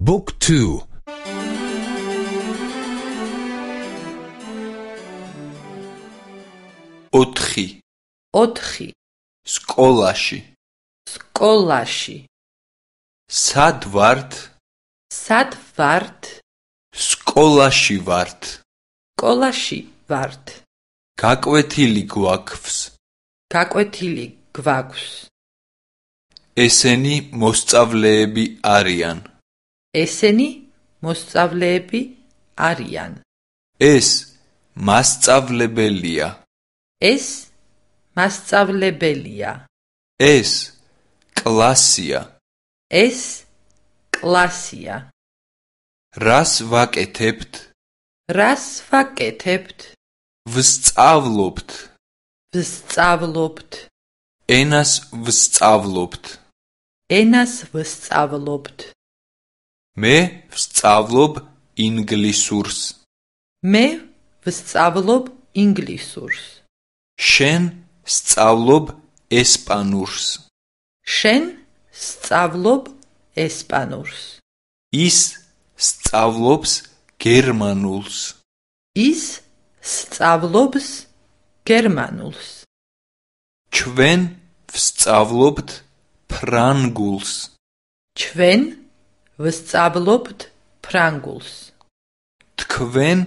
Book 2 ოთხი. ოთხი. სკოლაში. სკოლაში. სად ვართ? სად ვართ? სკოლაში ვართ. სკოლაში ვართ. გაკვეთილი გვაქვს. გაკვეთილი გვაქვს. ესენი მოსწავლეები არიან ესენი მოსწავლეები არიან. ეს მასწავლებელია. ეს მასწავლებელია. ეს კლასია. ეს კლასია. რას ვაკეთებთ? რას ვაკეთებთ? ვსწავლობთ. ვსწავლობთ. ენას ვსწავლობთ. ენას ვსწავლობთ მე ვსწავლობ ინგლისურს. მე ვსწავლობ ინგლისურს. შენ სწავლობ ესპანურს. შენ სწავლობ ესპანურს. ის სწავლობს გერმანულს. ის სწავლობს გერმანულს. ჩვენ ვსწავლობთ ფრანგულს. ჩვენ ვსწავლობთ ფრანგულს. თქვენ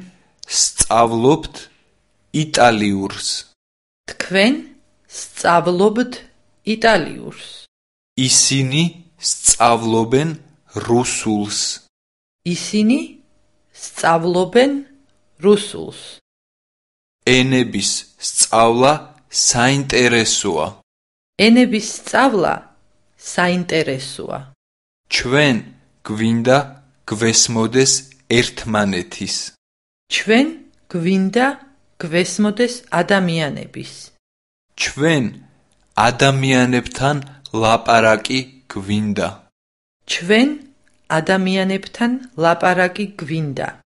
სწავლობთ იტალიურს. თქვენ სწავლობთ იტალიურს. ისინი სწავლობენ რუსულს. ისინი სწავლობენ რუსულს. ენების სწავლა საინტერესოა. ენების სწავლა საინტერესოა. ჩვენ გვინდა გვესმოდეს ერთმანეთის. ჩვენ გვინდა გვესმოდეს ადამიანების. ჩვენ ადამიანებთან ლაპარაკი გვინდა. ჩვენ ადამიანებთან ლაპარაკი გვინდა